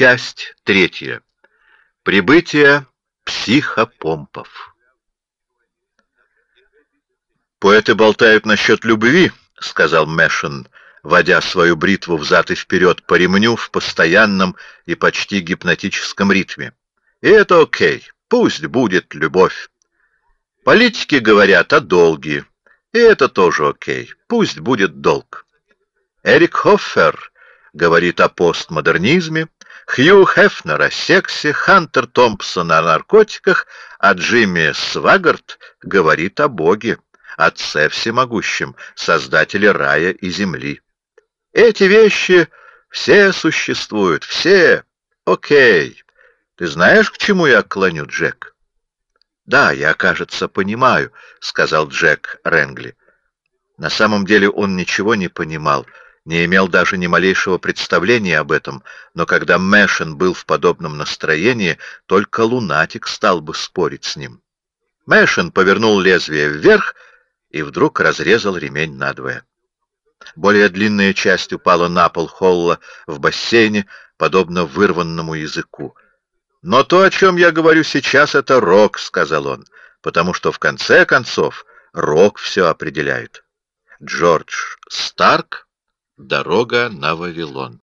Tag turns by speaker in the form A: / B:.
A: Часть третья. Прибытие психопомпов. «Поэты болтают насчет любви», — сказал Мэшен, водя свою бритву взад и вперед по ремню в постоянном и почти гипнотическом ритме. «И это окей, пусть будет любовь. Политики говорят о долге, и это тоже окей, пусть будет долг. Эрик Хоффер говорит о постмодернизме, Хью Хефнер о сексе, Хантер Томпсон о наркотиках, а Джимми Свагарт говорит о Боге, Отце Всемогущем, Создателе рая и земли. Эти вещи все существуют, все. Окей. Ты знаешь, к чему я клоню, Джек? Да, я, кажется, понимаю, сказал Джек Ренгли. На самом деле он ничего не понимал, не имел даже ни малейшего представления об этом, но когда Мэшен был в подобном настроении, только лунатик стал бы спорить с ним. Мэшен повернул лезвие вверх и вдруг разрезал ремень надвое. Более длинная часть упала на пол холла в бассейне, подобно вырванному языку. «Но то, о чем я говорю сейчас, это рок», — сказал он, «потому что в конце концов рок все определяет». Джордж Старк «Дорога на Вавилон».